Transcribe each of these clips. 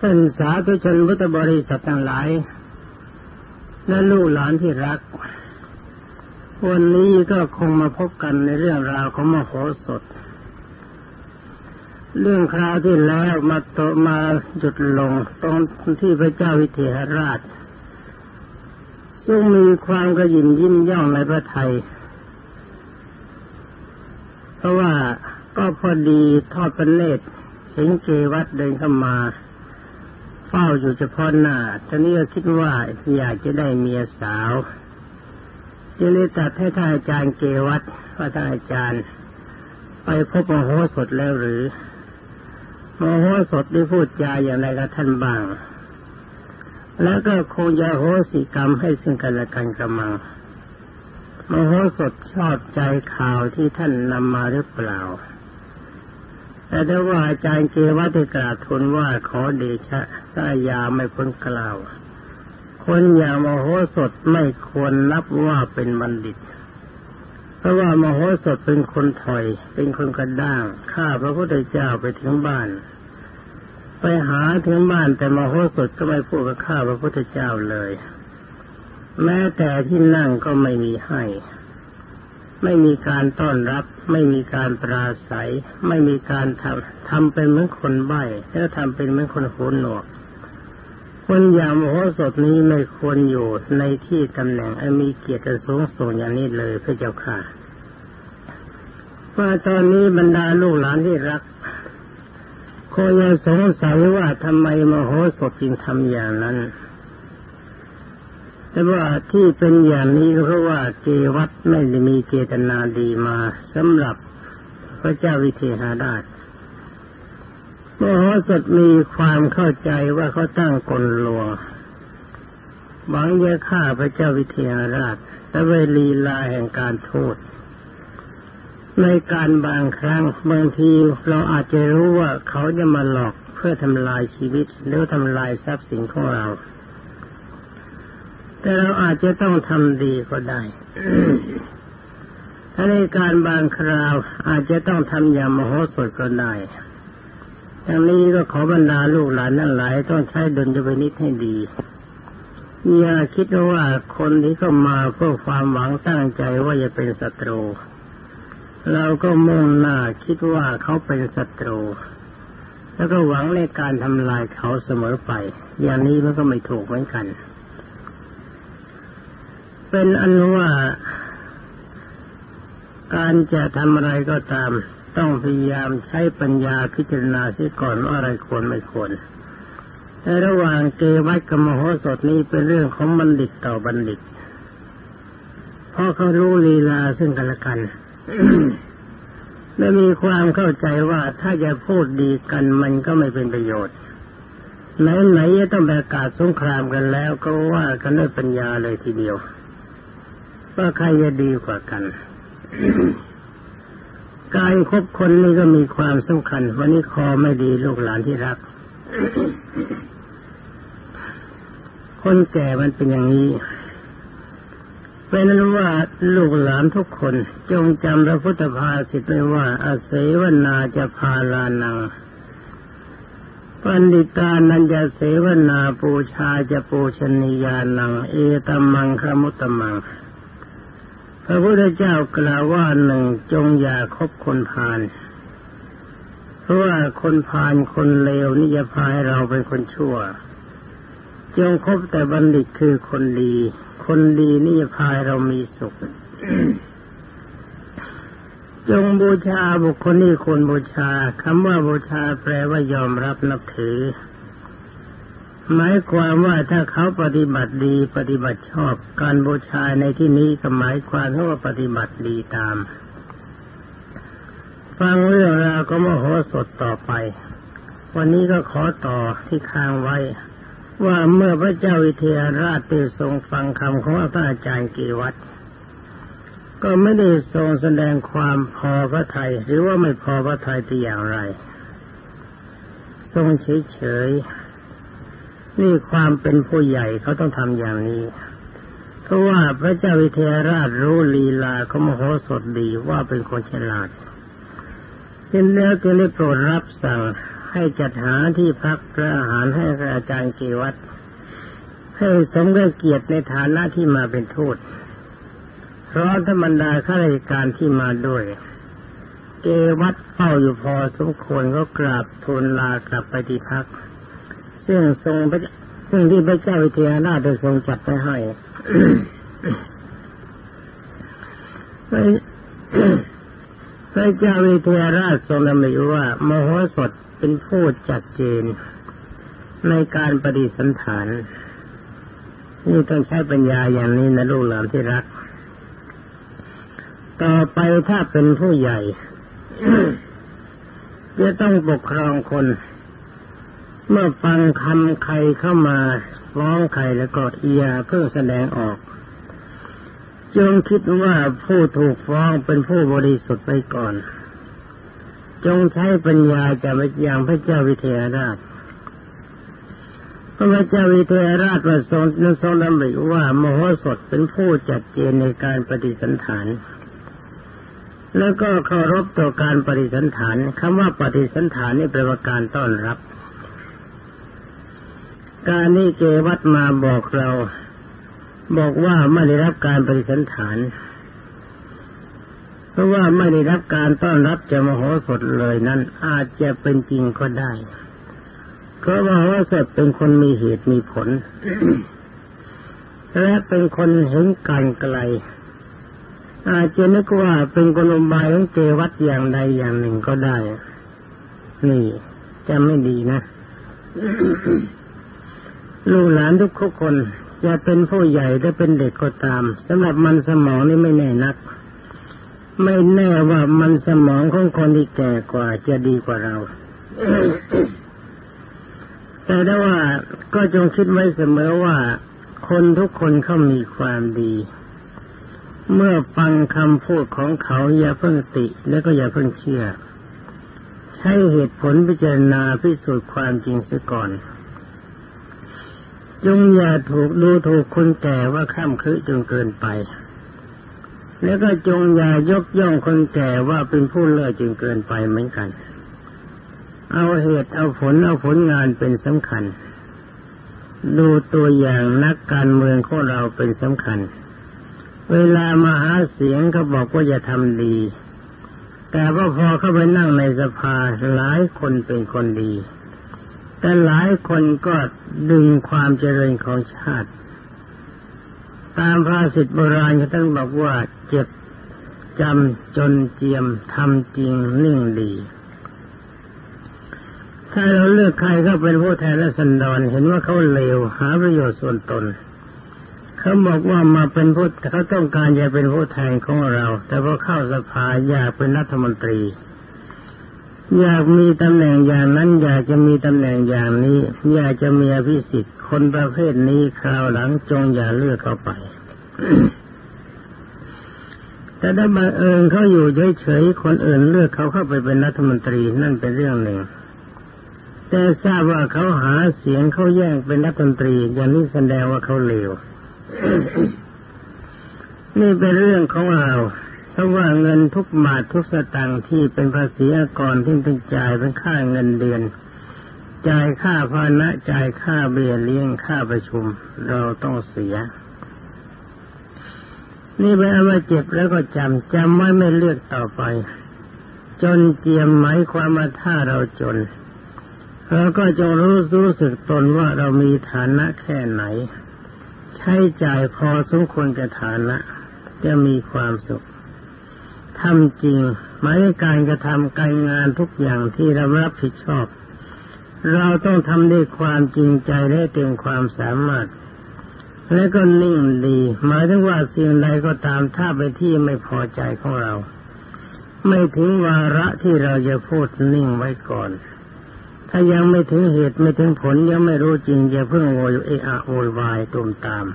ท่านสาธุชนพุทธบริษัททั้งหลาย และลูกหลานที่รัก วันนี้ก็คงมาพบกันในเรื่องราวของมโหสถ เรื่องคราวที่แล้วมาโตมาหยุดลงตรงที่พระเจ้าวิเทหราช ซึ่งมีความกระยิมยิ้มย่องในพระไทย เพราะว่าก็พอดีทอดพระเนตรเห็นเกวัดเดินเข้ามา เฝ้าอยู่เฉพาะหน้าตอนนี้ก็คิดว่าอยากจะได้เมียสาวจึงเลยตัดให้ท่านอาจารย์เกวัตว่าท่านอาจารย์ ไปพบมโหสถแล้วหรือมโหสถได้พูดจาอย่างไรกับท่านบ้าง แล้วก็คงจะโหสิกรรมให้ซึ่งกันและกันกระมังมโหสถชอบใจข่าวที่ท่านนำมาหรือเปล่า แต่ถ้าว่าอาจารย์เกวัตได้กราบทูลว่าขอเดชะถ้ายาไม่พ้นกล่าว คนอย่างมโหสถไม่ควรนับว่าเป็นบัณฑิต เพราะว่ามโหสถเป็นคนถอย เป็นคนกระด้าง ข้าพระพุทธเจ้าไปถึงบ้าน ไปหาถึงบ้านแต่มโหสถก็ไม่พูดกับข้าพระพุทธเจ้าเลย แม้แต่ที่นั่งก็ไม่มีให้ ไม่มีการต้อนรับ ไม่มีการปราศัย ไม่มีการทำทำเป็นเหมือนคนใบ้แล้วทำเป็นเหมือนคนหูหนวก คนอย่างโมโหสถนี้ไม่ควรอยู่ในที่ตำแหน่งอันมีเกียรติสูงส่งอย่างนี้เลยพระเจ้าค่ะว่าตอนนี้บรรดาลูกหลานที่รักคงยังสงสัยว่าทำไมมโหสถจึงทำอย่างนั้น แต่ว่าที่เป็นอย่างนี้ก็เพราะว่าเจวัตไม่ได้มีเจตนาดีมาสำหรับพระเจ้าวิเทหาราชมโหสถมีความเข้าใจว่าเขาตั้งกลลวงหวังจะฆ่าพระเจ้าวิเทหราชและเวลีลาแห่งการโทษ ในการบางครั้งบางทีเราอาจจะรู้ว่าเขาจะมาหลอกเพื่อทำลายชีวิตหรือทำลายทรัพย์สินของเรา แต่เราอาจจะต้องทำดีก็ได้ถ้าในการบางคราวอาจจะต้องทำอย่างมโหสถก็ได้อย่างนี้ก็ขอบรรดาลูกหลานนั่นหลายต้องใช้ดลยนิดให้ดี อย่าคิดว่าคนที่เข้ามาเพื่อความหวังตั้งใจว่าจะเป็นศัตรู เราก็มุ่งหน้าคิดว่าเขาเป็นศัตรู แล้วก็หวังในการทำลายเขาเสมอไป อย่างนี้มันก็ไม่ถูกเหมือนกัน เป็นอันว่า การจะทำอะไรก็ตาม ต้องพยายามใช้ปัญญาพิจารณาเสียก่อนว่าอะไรควรไม่ควรในระหว่างเกวัตกับมโหสถนี้เป็นเรื่องของบัณฑิตต่อบัณฑิต เพราะเขารู้ลีลาซึ่งกันและกันและมีความเข้าใจว่าถ้าจะพูดดีกันมันก็ไม่เป็นประโยชน์ ไหนไหนจะต้องประกาศสงครามกันแล้วก็ว่ากันด้วยปัญญาเลยทีเดียว ว่าใครจะดีกว่ากัน การคบคนนี่ก็มีความสำคัญ วันนี้คอไม่ดีลูกหลานที่รัก คนแก่มันเป็นอย่างนี้เป็นนั้นว่าลูกหลานทุกคนจงจำพระพุทธภาษิตไว้ว่าอาเสวนาจะพาลานังปันดิตานันจะเสวนาปูชาจะปูชนียานัง เอตมังคมุตตมัง พระพุทธเจ้ากล่าวว่าหนึ่งจงอย่าคบคนพาลเพราะว่าคนพาลคนเลวนี่จะพาให้เราเป็นคนชั่ว จงคบแต่บัณฑิตคือคนดี คนดีนี่จะพาให้เรามีสุข จงบูชาบุคคลที่ควรบูชาคำว่าบูชาแปลว่ายอมรับนับถือ หมายความว่าถ้าเขาปฏิบัติดีปฏิบัติชอบ การบูชาในที่นี้ก็หมายความว่าปฏิบัติดีตาม ฟังเรื่องราวก็มโหสถต่อไป วันนี้ก็ขอต่อที่ค้างไว้ ว่าเมื่อพระเจ้าวิเทหราชได้ทรงฟังคำของพระอาจารย์กีวัตก็ไม่ได้ทรงแสดงความพอพระทยัยหรือว่าไม่พอพระทัยที่อย่างไร ทรงเฉยๆ นี่ความเป็นผู้ใหญ่เขาต้องทำอย่างนี้ เพราะว่าพระเจ้าวิเทหราชรู้ลีลาเขามโหสถดีว่าเป็นคนฉลาดเห็นแล้วจึงได้โปรดรับสั่งให้จัดหาที่พักและอาหารให้พระอาจารย์เกวัตให้สมกับเกียรติในฐานะที่มาเป็นทูตเพราะธรรมดาข้าราชการที่มาด้วย เกวัตเฝ้าอยู่พอสมควรก็กราบทูลลากลับไปที่พัก ซึ่งทรงซึ่งที่พระเจ้าวิเทหราชได้ทรงจัดไปให้พระเจ้าวิเทหราชทรงดำริว่ามโหสถเป็นผู้จัดเจนในการปฏิสันฐาน นี่ต้องใช้ปัญญาอย่างนี้นะลูกหลานที่รัก ต่อไปถ้าเป็นผู้ใหญ่จะต้องปกครองคน เมื่อฟังคำใครเข้ามาฟ้องใครแล้วก็เอียเพื่อแสดงออกจงคิดว่าผู้ถูกฟ้องเป็นผู้บริสุทธิ์ไปก่อน จงใช้ปัญญาจะไปอย่างพระเจ้าวิเทหราชพระเจ้าวิเทหราชมาทรงทรงดำริว่ามโหสถเป็นผู้จัดเจนในการปฏิสันฐาน แล้วก็เคารพต่อการปฏิสันฐานคำว่าปฏิสันฐานนี่แปลว่าการต้อนรับ การนี้เกวัตมาบอกเรา บอกว่าไม่ได้รับการปฏิสันฐาน เพราะว่าไม่ได้รับการต้อนรับจะมโหสถเลยนั้น อาจจะเป็นจริงก็ได้ เพราะมโหสถเป็นคนมีเหตุมีผล และเป็นคนเห็นการไกล อาจจะนึกว่าเป็นกลมบายของเจวัตอย่างใดอย่างหนึ่งก็ได้ นี่จะไม่ดีนะ ลูกหลานทุกคนจะเป็นผู้ใหญ่ได้เป็นเด็กก็ตามสำหรับมันสมองนี่ไม่แน่นัก ไม่แน่ว่ามันสมองของคนที่แก่กว่าจะดีกว่าเราแต่ได้ว่าก็จงคิดไว้เสมอว่า คนทุกคนเขามีความดี เมื่อฟังคำพูดของเขาอย่าเพิ่งติ แล้วก็อย่าเพิ่งเชื่อใช้เหตุผลพิจารณาพิสูจน์ความจริงเสียก่อน จงอย่าถูกดูถูกคนแก่ว่าข้ามคืจนเกินไป แล้วก็จงอย่ายกย่องคนแก่ว่าเป็นผู้เลิศจนเกินไปเหมือนกัน เอาเหตุเอาผลเอาผลงานเป็นสำคัญ ดูตัวอย่างนักการเมืองของเราเป็นสำคัญ เวลามาหาเสียงเขาบอกว่าจะทำดี แต่ว่าพอเข้าไปนั่งในสภาหลายคนเป็นคนดี แต่หลายคนก็ดึงความเจริญของชาติ ตามภาษิตโบราณเขาต้องบอกว่าเจ็บจำจนเจียมทำจริงนิ่งดี ถ้าเราเลือกใครเขาเป็นผู้แทนและสันดอนเห็นว่าเขาเลวหาประโยชน์ส่วนตนเขาบอกว่ามาเป็นผู้เขาต้องการจะเป็นผู้แทนของเรา แต่พอเข้าสภาอยากเป็นรัฐมนตรี อยากมีตำแหน่งอย่างนั้น อยากจะมีตำแหน่งอย่างนี้ อยากจะมีอภิสิทธิ์คนประเภทนี้คราวหลังจงอย่าเลือกเข้าไป แต่ถ้าบังเอิญเขาอยู่เฉยๆคนอื่นเลือกเขาเข้าไปเป็นรัฐมนตรีนั่นเป็นเรื่องหนึ่ง แต่ทราบว่าเขาหาเสียงเขาแย่งเป็นรัฐมนตรี อย่างนี้แสดงว่าเขาเลวนี่เป็นเรื่องของเรา เพราะว่าเงินทุกบาททุกสตางค์ที่เป็นภาษีอากรที่ต้องจ่ายเป็นค่าเงินเดือน จ่ายค่าพานะจ่ายค่าเบี้ยเลี้ยงค่าประชุม เราต้องเสีย นี่เป็นเอามาเจ็บแล้วก็จำจำไว้ไม่เลือกต่อไป จนเจียมหมายความมาถ้าเราจนเราก็จงรู้รู้สึกตนว่าเรามีฐานะแค่ไหน ใช้จ่ายพอสมควรกับฐานะ จะมีความสุข ทำจริง หมายการกระทำการงานทุกอย่างที่เรารับผิดชอบ เราต้องทำด้วยความจริงใจและเต็มความสามารถ และก็นิ่งดี หมายถึงว่าสิ่งใดก็ตามถ้าไปที่ไม่พอใจของเรา ไม่ถึงวาระที่เราจะพูดนิ่งไว้ก่อนถ้ายังไม่ถึงเหตุไม่ถึงผลยังไม่รู้จริงจะเพิ่งโวยเอะอะโวยวายตุมตาม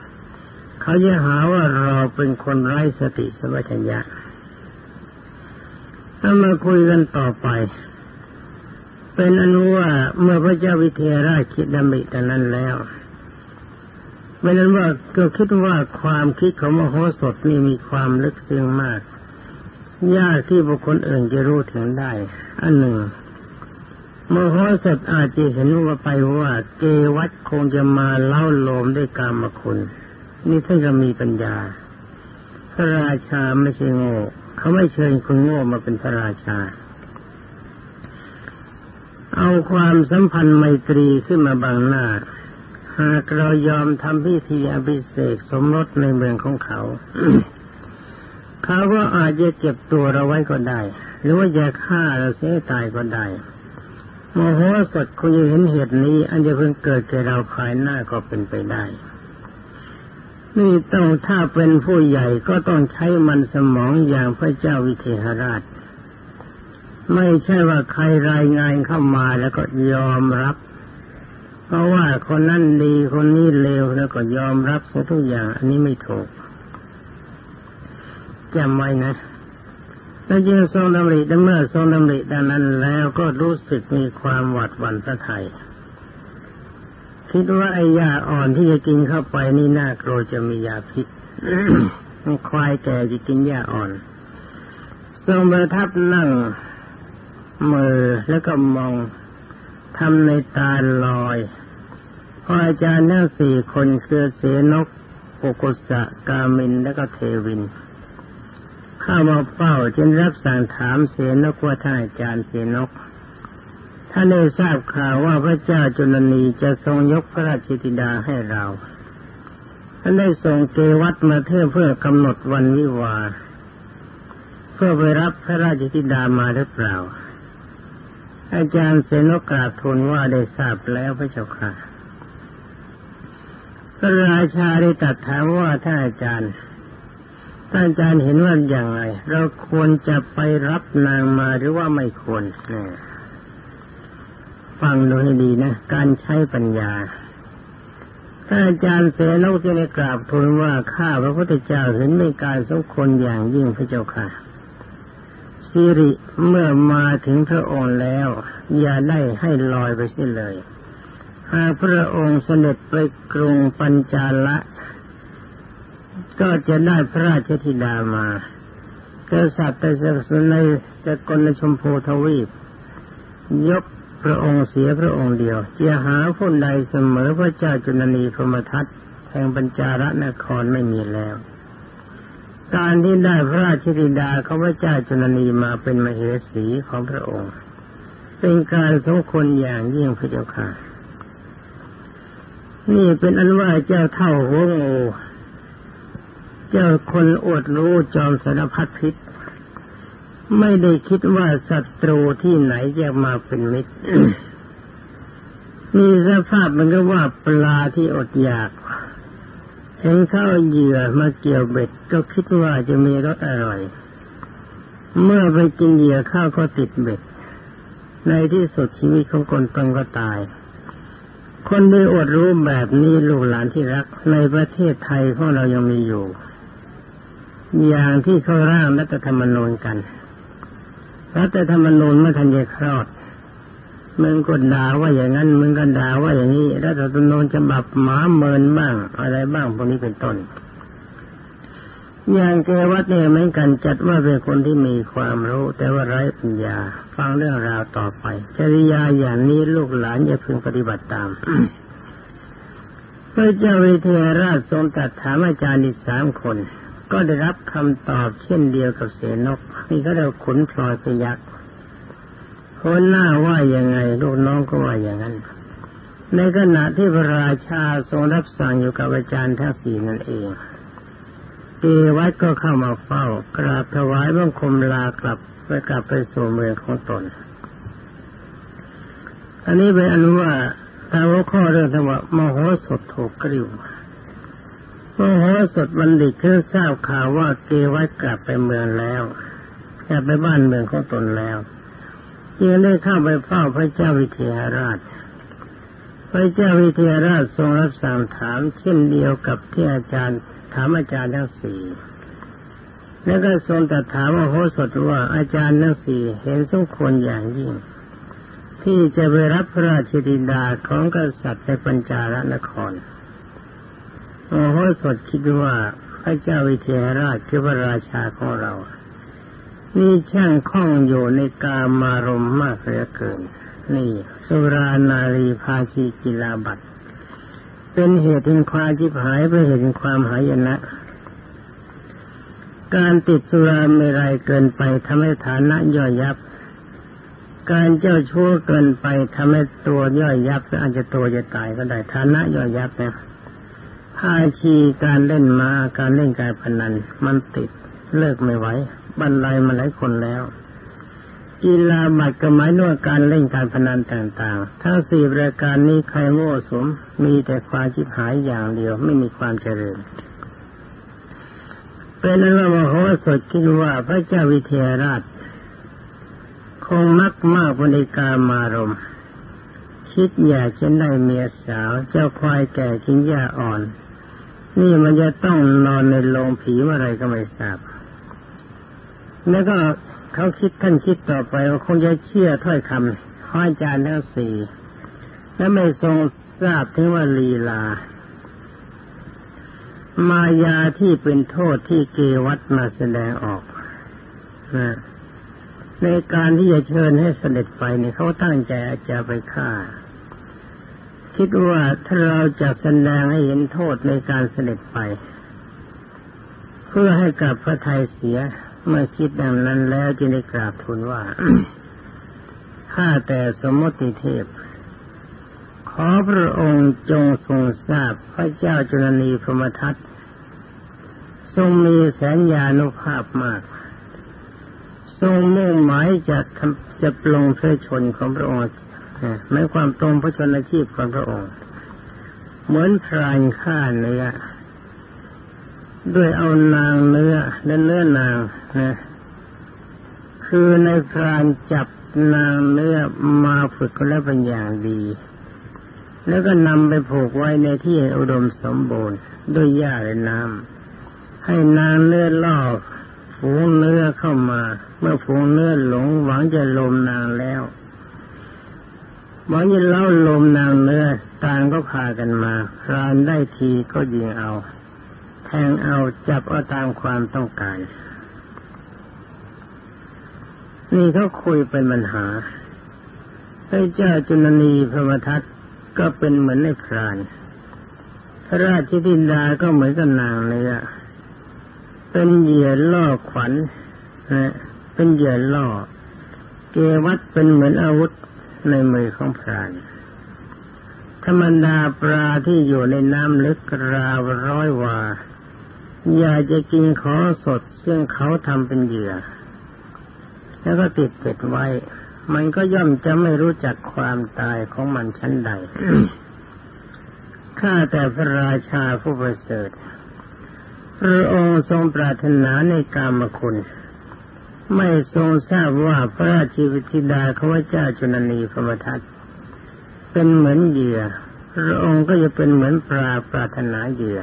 เขาจะหาว่าเราเป็นคนไร้สติสมัชัญญะ ถ้ามาคุยกันต่อไป เป็นอนุว่าเมื่อพระเจ้าวิเทหราชคิดดำริแต่นั้นแล้วเป็นนั้นว่าก็คิดว่าความคิดของมโหสถนี่มีความลึกซึ้งมาก ยากที่บุคคลอื่นจะรู้ถึงได้ อันหนึ่งมโหสถอาจจะเห็นว่าไปว่าเกวัตคงจะมาเล่าโลมด้วยกามคุณ นี่ท่านก็มีปัญญา พระราชาไม่ใช่โง่ เขาไม่เชิญคนโง่มาเป็นพระราชา เอาความสัมพันธ์ไมตรีขึ้นมาบางหน้า หากเรายอมทำพิธีอภิเษกสมรสในเมืองของเขา เขาก็อาจจะเก็บตัวเราไว้ก็ได้ หรือว่าจะฆ่าเราเสียตายก็ได้โมโหสดคงจะเห็นเหตุนี้ อันจะเพิ่งเกิดแก่เราภายหน้าก็เป็นไปได้ นี่ต้องถ้าเป็นผู้ใหญ่ก็ต้องใช้มันสมองอย่างพระเจ้าวิเทหราช ไม่ใช่ว่าใครรายงานเข้ามาแล้วก็ยอมรับ เพราะว่าคนนั้นดีคนนี้เลวแล้วก็ยอมรับทุกอย่าง อันนี้ไม่ถูกจำไว้นะแล้วยิ่งทรงดำริดังเมื่อทรงดำริดังนั้นแล้วก็รู้สึกมีความหวาดหวั่นพระไทย คิดว่าไอ้ยาอ่อนที่จะกินเข้าไปนี่น่ากลัวจะมียาพิษควายแก่จะกินยาอ่อนทรงประทับนั่งมือแล้วก็มองทำในตาลอยพออาจารย์ทั้งสี่คนคือเสนกโอกุสะกามินและก็เทวินข้ามาเฝ้าจึงรับสั่งถามเสนกว่าท่านอาจารย์เสนก ท่านได้ทราบข่าวว่าพระเจ้าจุลนีจะทรงยกพระราชธิดาให้เราท่านได้ส่งเกวัตมาเทเพื่อกำหนดวันวิวาเพื่อไปรับพระราชธิดามาหรือเปล่า อาจารย์เสนกราบทูลว่าได้ทราบแล้วพระเจ้าค่ะพระราชาได้ตัดถามว่าท่านอาจารย์ท่านอาจารย์เห็นว่าอย่างไร เราควรจะไปรับนางมาหรือว่าไม่ควรนี่ ฟังดูให้ดีนะ การใช้ปัญญาท่าอาจารย์เสนกจะได้กราบทูลว่าข้าพระพุทธเจ้าเห็นในการสมควรอย่างยิ่งพระเจ้าค่ะสิริเมื่อมาถึงพระองค์แล้ว อย่าได้ให้ลอยไปเสียเลยหากพระองค์เสด็จไปกรุงปัญจาละก็จะได้พระราชธิดามากษัตริย์แต่สในสกลชมพูทวีป ยก พระองค์เสียพระองค์เดียวจะหาผู้ใดเสมอพระเจ้าจุลนีพรมทัตแห่งปัญจาระนครไม่มีแล้ว การที่ได้พระราชธิดาของพระเจ้าจุลนีมาเป็นมเหสีของพระองค์ เป็นการสมควรอย่างยิ่งพระเจ้าค่ะ นี่เป็นอันว่าเจ้าเท่าหัวงู เจ้าคนอวดรู้จอมสารพัดพิษ ไม่ได้คิดว่าศัตรูที่ไหนจะมาเป็นมิตรมีสภาพมันก็ว่าปลาที่อดอยาก เห็นเข้าเหยื่อมาเกี่ยวเบ็ดก็คิดว่าจะมีรสอร่อย เมื่อไปกินเหยื่อข้าวก็ติดเบ็ด ในที่สุดชีวิตของคนต้องก็ตาย คนที่อดรู้แบบนี้ลูกหลานที่รัก ในประเทศไทยของเรายังมีอยู่ อย่างที่เขาร่างรัฐธรรมนูญกัน รัฐธรรมนูญเมื่อทันจะคลอดมึงก็ด่าว่าอย่างนั้นมึงก็ด่าว่าอย่างนี้รัฐธรรมนูญฉบับหมาเมินบ้าง อะไรบ้างพวกนี้เป็นต้น อย่างเกวัดเนี่ยเหมือนกันจัดว่าเป็นคนที่มีความรู้ แต่ว่าไร้ปัญญา ฟังเรื่องราวต่อไป จริยาอย่างนี้ลูกหลานอย่าพึงปฏิบัติตามพระเจ้าวิเทหราชทรงตรัสถามอาจารย์อีกสามคน ก็ได้รับคำตอบเช่นเดียวกับเสนกนี่ก็เรียกขุนพลอยพยักษ์คนหน้าว่ายังไงลูกน้องก็ว่าอย่างนั้น ในขณะที่พระราชาทรงรับสั่งอยู่กับอาจารย์ทั้งสี่นั่นเองเอวัดก็เข้ามาเฝ้ากราบถวายบังคมลากลับไปกลับไปสู่เมืองของตน อันนี้เป็นอนุว่าถ้าว่าข้อเรื่องธรรมะมโหสถถูกกริ้ว มโหสถบัณฑิตเพิ่งทราบข่าวว่าเกวัตกลับไปเมืองแล้วกลับไปบ้านเมืองของตนแล้วจึงได้เข้าไปเฝ้าพระเจ้าวิเทหราช พระเจ้าวิเทหราชทรงรับสั่งถามเช่นเดียวกับที่อาจารย์ถามอาจารย์ทั้งสี่แล้วก็ทรงตรัสถามว่าโหสถว่าอาจารย์ทั้งสี่เห็นสมควรอย่างยิ่ง ที่จะไปรับพระราชธิดาของกษัตริย์ในปัญจาลนคร โอ้โหสดคิดว่าพระเจ้าวิเทหราชคือพระราชาของเรา นี่ช่างคล่องอยู่ในกามารมมากเหลือเกิน นี่ สุรานารีภาชีกิลาบัตเป็นเหตุถึงความจิบหายเป็นเหตุถึงความหายนะ การติดสุราเมรัยเกินไปทำให้ฐานะย่อยยับ การเจ้าชั่วเกินไปทำให้ตัวย่อยยับอาจจะตัวจะตายก็ได้ฐานะย่อยยับนะ ภาชีการเล่นมาการเล่นการพนัน มันติดเลิกไม่ไหวบรรลัยมาหลายคนแล้วกีฬาบัตรก็หมายถึงการเล่นการพนันต่างๆ ทั้งสี่รายการนี้ใครโง่สมมีแต่ความจิบหายอย่างเดียวไม่มีความเจริญเป็นนั้นว่ามโหสถคิดว่าพระเจ้าวิเทหราช คงมักมากบริการมารม คิดอยากจะได้เมียสาว เจ้าควายแก่กินหญ้าอ่อน นี่มันจะต้องนอนในโรงผีอะไรก็ไม่ทราบ แล้วก็เขาคิดท่านคิดต่อไปว่าคงจะเชื่อถ้อยคำข้ออาจารย์ทั้งสี่และไม่ทรงทราบถึงว่าลีลา มายาที่เป็นโทษที่เกวัตมาแสดงออกนะในการที่จะเชิญให้เสด็จไปเนี่ยเขาตั้งใจจะไปฆ่า คิดว่าถ้าเราจะแสดงให้เห็นโทษในการเสด็จไป เพื่อให้กับพระไทยเสียเมื่อคิดดังนั้นแล้วจึงได้กราบทูลว่าข้าแต่สมมติเทพ ขอพระองค์จงทรงทราบพระเจ้าจุลนีพรมทัตทรงมีแสนยานุภาพมาก ทรงมุ่งหมายจะจะปลงพระชนของพระองค์ ไม่ความตรงพระชนชีพของพระองค์ เหมือนพรานฆ่าเนื้อด้วยเอานางเนื้อและเนื้อนางนะคือในพรานจับนางเนื้อมาฝึกแล้วเป็นอย่างดี แล้วก็นำไปผูกไว้ในที่อุดมสมบูรณ์ ด้วยหญ้าและน้ำให้นางเนื้อล่อฝูงเนื้อเข้ามา เมื่อฝูงเนื้อหลงหวังจะลมนางแล้ว หวังจะเล่าลมนางเนื้อต่างก็พากันมาพรานได้ทีก็ยิงเอา แทงเอาจับเอาตามความต้องการ นี่เขาคุยเป็นปัญหาพระเจ้าจุลนีพระมทัตก็เป็นเหมือนในพรานพระราชธินดาก็เหมือนกับนางเลยอะเป็นเหยื่อล่อขวัญนะเป็นเหยื่อล่อ เกวัตเป็นเหมือนอาวุธ ในมือของพรานธรรมดาปลาที่อยู่ในน้ำลึกราวร้อยวาอยากจะกินขอสดซึ่งเขาทำเป็นเหยื่อ แล้วก็ติดเป็ดไว้ มันก็ย่อมจะไม่รู้จักความตายของมันชั้นใด ข้าแต่พระราชาผู้ประเสริฐพระองค์ทรงปรารถนาในกามคุณ ไม่ทรงทราบว่าพระราชีวิธิดาขวเจ้าจุนนีพรมทัตเป็นเหมือนเหยื่อพระองค์ก็จะเป็นเหมือนปลาปรารถนาเหยื่อ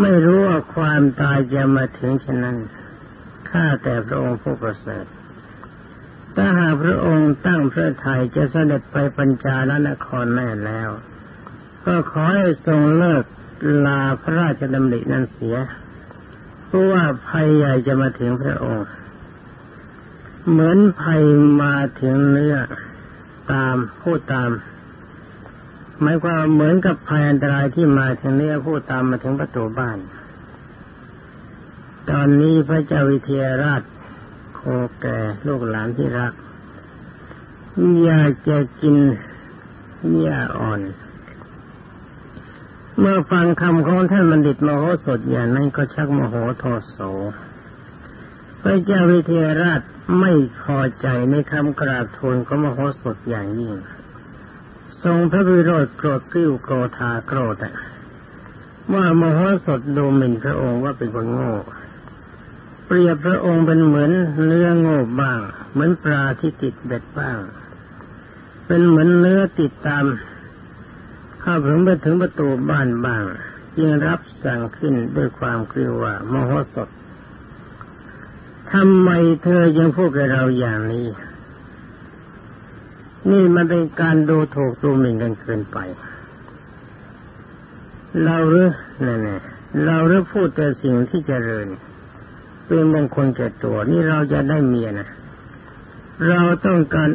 ไม่รู้ว่าความตายจะมาถึงฉะนั้นข้าแต่พระองค์ผู้ประเสริฐถ้าหากพระองค์ตั้งพระทัยจะเสด็จไปปัญจาลนครแน่แล้ว ก็ขอให้ทรงเลิกลาพระราชดำรินั้นเสียเพราะว่าภัยใหญ่จะมาถึงพระองค์ เหมือนภัยมาถึงเนื้อตามพูดตามหมายความเหมือนกับภัยอันตรายที่มาถึงเนี้ยผู้ตามมาถึงประตูบ้าน ตอนนี้พระเจ้าวิเทหราชโคแก่ลูกหลานที่รักอยากจะกินหญ้าอ่อน เมื่อฟังคำของท่านบัณฑิตมโหสถอย่างนั้นก็ชักโมโหโทโส พระเจ้าวิเทหราชไม่พอใจในคำกราบทูลของมโหสถอย่างยิ่ง ทรงพระวิโรธโกรธกิ้วโกรธาโกรธว่ามโหสถดูหมิ่นพระองค์ว่าเป็นคนโง่ เปรียบพระองค์เป็นเหมือนเนื้อโง่บ้าง เหมือนปลาที่ติดเบ็ดบ้าง เป็นเหมือนเนื้อติดตามข้าถึงไปถึงประตูบ้านบ้าง จึงรับสั่งขึ้นด้วยความกลัวว่ามโหสถ ทำไมเธอยังพูดกับเราอย่างนี้ นี่มันเป็นการดูถูกดูหมิ่นกันเกินไป เราหรือนั่นเราหรือพูดแต่สิ่งที่เจริญ เป็นมงคลแก่ตัว นี่เราจะได้เมียนะเราต้องการ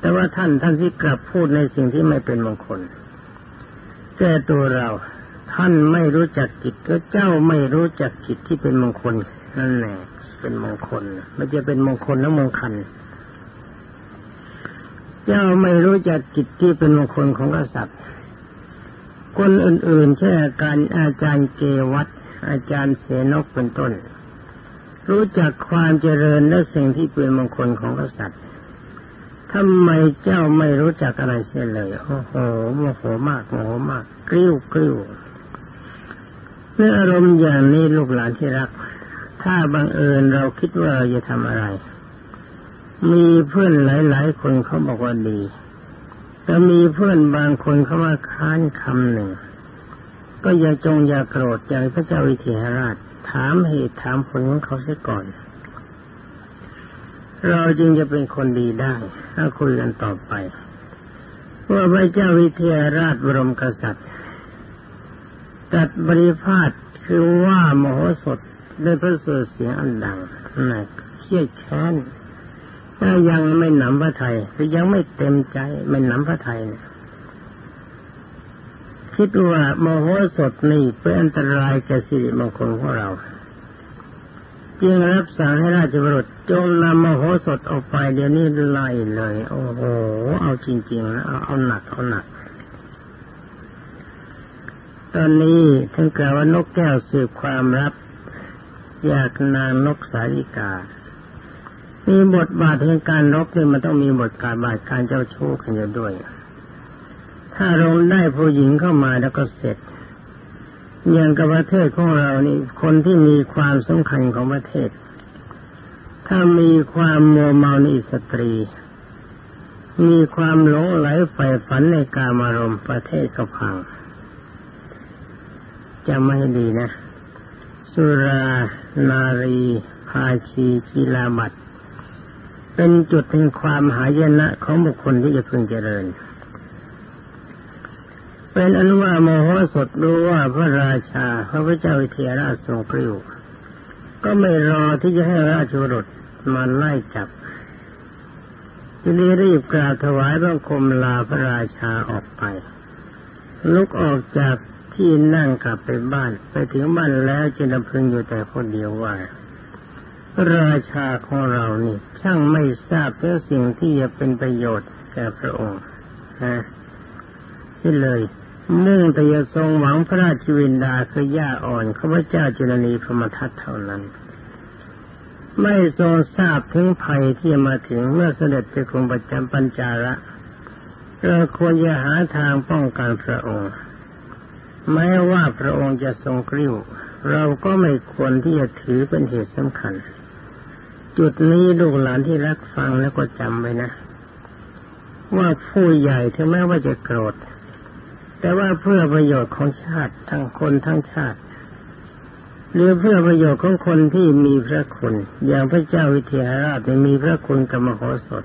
แต่ว่าท่านท่านที่กลับพูดในสิ่งที่ไม่เป็นมงคลแก่ตัวเรา ท่านไม่รู้จักจิตก็เจ้าไม่รู้จักจิตที่เป็นมงคล นั่นแหละเป็นมงคลไมันจะเป็นมงคลแล้วมงคันเจ้าไม่รู้จักจิตที่เป็นมงคลของกษัตริย์ คนอื่นๆเช่นอาการอาจารย์เกวัตอาจารย์เสนกเป็นต้น รู้จักความเจริญและสิ่งที่เป็นมงคลของกษัตริย์ทำไมเจ้าไม่รู้จักอะไรเสียเลยโอ้โหโมโหมากโมโหมากกริ้วกริ้วเมื่ออารมณ์อย่างนี้ลูกหลานที่รัก ถ้าบังเอิญเราคิดว่าเราจะทำอะไร มีเพื่อนหลาย ๆ คนเขาบอกว่าดีแต่มีเพื่อนบางคนเขาว่าค้านคำหนึ่ง ก็อย่าจงอย่าโกรธอย่างพระเจ้าวิเทหราช ถามเหตุถามผลของเขาเสียก่อน เราจึงจะเป็นคนดีได้ ถ้าคุยกันต่อไป ว่าพระเจ้าวิเทหราชบรมกษัตริย์ตัดบริพาทคือว่ามโหสถ ด้วยพระสุรเสียงอันดังนะเครียดแค้นถ้ายังไม่หนำพระไทยคือยังไม่เต็มใจไม่หนำพระไทยนี่ยคิดว่ามโหสถนี่เป็นอันตรายแก่สิริมงคลของเรา จึงรับสั่งให้ราชบุรุษจงนำมโหสถออกไปเดี๋ยวนี้ไล่เลย โอ้โห เอาจริงๆนะเอาเอาหนักเอาหนักตอนนี้ท่านกล่าวว่านกแก้วสืบความรับ อยากนางนกสาลิกา มีบทบาทในการรบนี่มันต้องมีบทการบาทการเจ้าชู้กันอยู่ด้วย ถ้าเราได้ผู้หญิงเข้ามาแล้วก็เสร็จอย่างกับประเทศของเรานี่คนที่มีความสำคัญของประเทศ ถ้ามีความมัวเมาในสตรี มีความหลงไหลใฝ่ฝันในการมารมประเทศก็พังจะไม่ดีนะ สุรานารีภาชีกีฬาบัตเป็นจุดแห่งความหายนะของบุคคลที่จะพึงเจริญ เป็นอนุว่าโมโหสดรู้ว่าพระราชาพระพุทธเจ้าวิเทราชทรงกริ้วก็ไม่รอที่จะให้ราชบุรุษมาไล่จับทีนี้รีบกราบถวายบังคมลาพระราชาออกไป ลุกออกจาก ที่นั่งกลับไปบ้าน ไปถึงบ้านแล้วจึงพึงอยู่แต่คนเดียวว่า ราชาของเรานี่ช่างไม่ทราบเรื่องสิ่งที่จะเป็นประโยชน์แก่พระองค์นะที่เลยมุ่งแต่จะทรงหวังพระราชวินดาคือย่าอ่อนข้าพเจ้าจุลนีพรมทัตเท่านั้น ไม่ทรงทราบถึงภัยที่มาถึงเมื่อเสด็จไปกรุงประจำปัญจาระเราควรจะหาทางป้องกันพระองค์ แม้ว่าพระองค์จะทรงกริ้ว เราก็ไม่ควรที่จะถือเป็นเหตุสำคัญ จุดนี้ลูกหลานที่รักฟังแล้วก็จำไว้นะ ว่าผู้ใหญ่ถึงแม้ว่าจะโกรธ แต่ว่าเพื่อประโยชน์ของชาติทั้งคนทั้งชาติหรือเพื่อประโยชน์ของคนที่มีพระคุณ อย่างพระเจ้าวิเทหราชมีพระคุณกับมโหสถ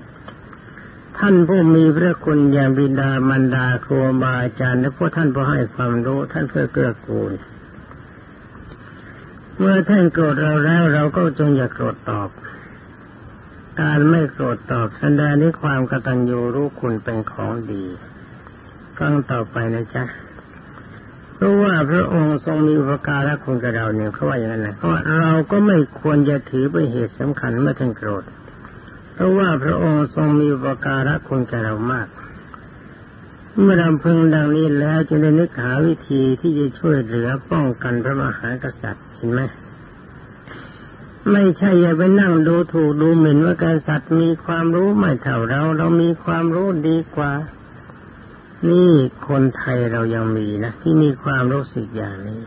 ท่านผู้มีพระคุณอย่างบิดามารดาครูบาอาจารย์และพวกท่านผู้ให้ความรู้ท่านเพื่อเกื้อกูล เมื่อท่านโกรธเราแล้วเราก็จงอย่าโกรธตอบ การไม่โกรธตอบแสดงนี้ความกตัญญูรู้คุณเป็นของดีฟังต่อไปนะจ๊ะเพราะว่าพระองค์ทรงมีอุปการะคุณกับเราเนี่ยเขาว่าอย่างนั้นนะเพราะเราก็ไม่ควรจะถือเป็นเหตุสำคัญเมื่อท่านโกรธ เพราะว่าพระองค์ทรงมีอุปการะคุณกับเรามาก เมื่อรำพึงดังนี้แล้วจึงได้นึกหาวิธีที่จะช่วยเหลือป้องกันพระมหากษัตริย์เห็นไหมไม่ใช่อย่าไปนั่งดูถูกดูหมิ่นว่ากษัตริย์มีความรู้ไม่เท่าเรา เรามีความรู้ดีกว่า นี่คนไทยเรายังมีนะที่มีความรู้สึกอย่างนี้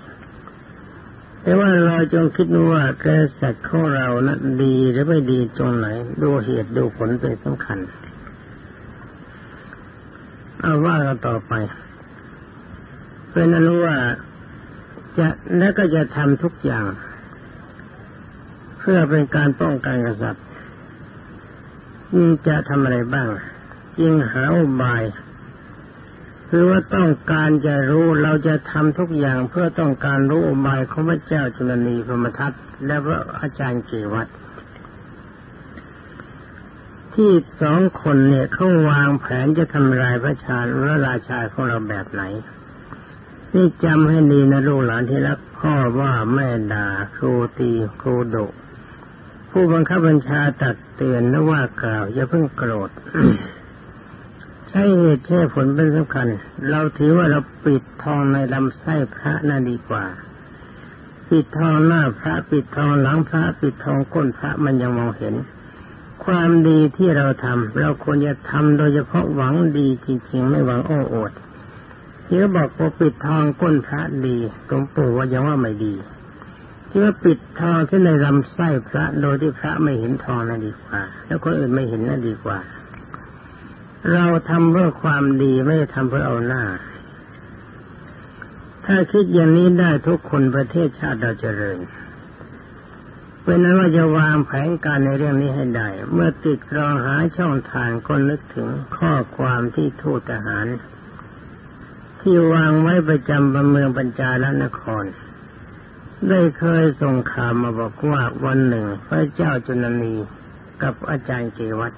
แต่ว่าเราจงคิดว่ากษัตว์ของเรานะั้นดีหรือไม่ดีตรงไหน ดูเหตุดูผลเป็นสำคัญ เอาว่ากันต่อไป เป็นอนุว่าจะและก็จะทำทุกอย่าง เพื่อเป็นการป้องกันกษัตริย์จะทำอะไรบ้าง จึงหาอุบาย คือว่าต้องการจะรู้เราจะทำทุกอย่างเพื่อต้องการรู้อุบายของพระเจ้าจุลนีพรมทัตและพระอาจารย์เกวัตที่สองคนเนี่ยเขาวางแผนจะทำลายพระชาพระราชาของเราแบบไหน นี่จำให้ดีนะลูกหลานที่รักพ่อว่าแม่ด่าครูตีครูดุผู้บังคับบัญชาตักเตือนและว่ากล่าวอย่าเพิ่งโกรธ ใช่เหตุใช่ผลเป็นสำคัญ เราถือว่าเราปิดทองในลำไส้พระน่าดีกว่า ปิดทองหน้าพระปิดทองหลังพระปิดทองก้นพระมันยังมองเห็น ความดีที่เราทำเราควรจะทำโดยเฉพาะหวังดีจริงๆ ไม่หวังโอ้อดที่เขาบอกว่าปิดทองก้นพระดีหลวงปู่ว่ายังว่าไม่ดีที่ว่าปิดทองที่ในลำไส้พระโดยที่พระไม่เห็นทองนั่นดีกว่า แล้วคนอื่นไม่เห็นนั่นดีกว่า เราทำเพื่อความดีไม่ได้ทำเพื่อเอาหน้า ถ้าคิดอย่างนี้ได้ทุกคนประเทศชาติเราเจริญเป็นนั้นว่าจะวางแผนการในเรื่องนี้ให้ได้ เมื่อติดรองหาช่องทางก็นึกถึงข้อความที่ทูตทหาร ที่วางไว้ประจำบเมืองปัญจาลนคร ได้เคยส่งข่าวมาบอกว่าวันหนึ่ง พระเจ้าจุลนีกับอาจารย์เกวัต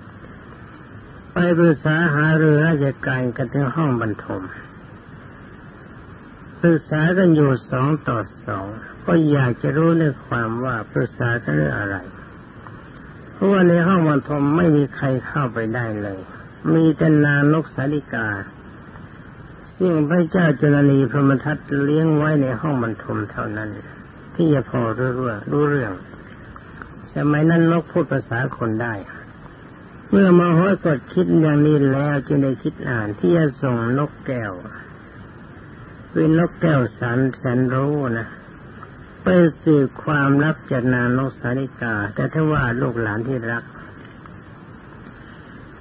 ปปรึกษาหาเรือราชการกันที่ห้องบรรทมปรึกษากันอยู่สองต่อสองก็อยากจะรู้ในความว่าปรึกษากันเรื่องอะไร เพราะว่าในห้องบรรทมไม่มีใครเข้าไปได้เลย มีแต่นางนกสาลิกาซึ่งพระเจ้าจุลนีพระมทัตเลี้ยงไว้ในห้องบรรทมเท่านั้น ที่จะพอรู้เรื่องรู้เรื่องสมัยนั้นนกพูดภาษาคนได้ เมื่อมโหสถคิดอย่างนี้แล้วจึงได้คิดอ่านที่จะส่งนกแก้วเป็นนกแก้วสันแสนรู้นะไปสืบความลับจากนางนกสาริกา แต่ถ้าว่าลูกหลานที่รัก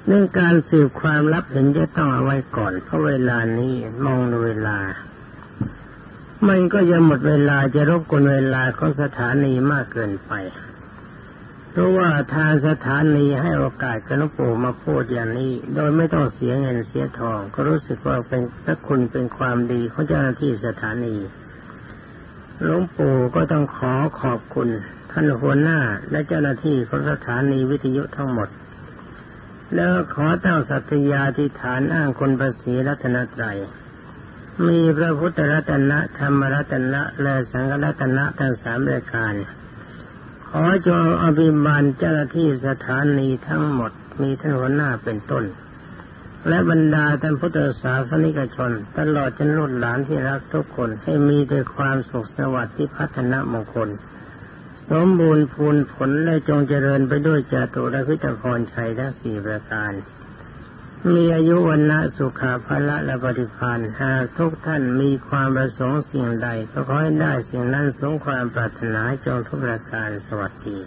เรื่องการสืบความลับเห็นจะต้องเอาไว้ก่อน เพราะเวลานี้มองเวลา มันก็จะหมดเวลาจะรบกวนเวลาของสถานีมากเกินไป ราะว่าทางสถานีให้โอกาสกับหลวงปู่มาพูดอย่างนี้ โดยไม่ต้องเสียเงินเสียทอง ก็รู้สึกว่าเป็นพระคุณเป็นความดีของเจ้าหน้าที่สถานีหลวงปู่ก็ต้องขอขอบคุณท่านหัวหน้าและเจ้าหน้าที่ของสถานีวิทยุทั้งหมด แล้วขอตั้งสัตยาธิฐานอ้างคนภาษีรัตนตรัยมีพระพุทธรัตนะธรรมรัตนะและสังฆรัตนะทั้งสามรายการ ขอจงอภิบาลเจ้าหน้าที่สถานีทั้งหมดมีท่านหัวหน้าเป็นต้น และบรรดาท่านพุทธศาสนิกชน ตลอดจนลูกหลานที่รักทุกคนให้มีแต่ความสุขสวัสดิ์ที่พัฒนามงคล สมบูรณ์พูนผลและจงเจริญไปด้วยจตุรพิจพรชัยทั้งสี่ประการ มีอายุวันละสุขาภละและปฏิภาณหากทุกท่านมีความประสงค์สิ่งใด ก็ขอให้ได้สิ่งนั้นสงความปรารถนาจงทุกประการสวัสดี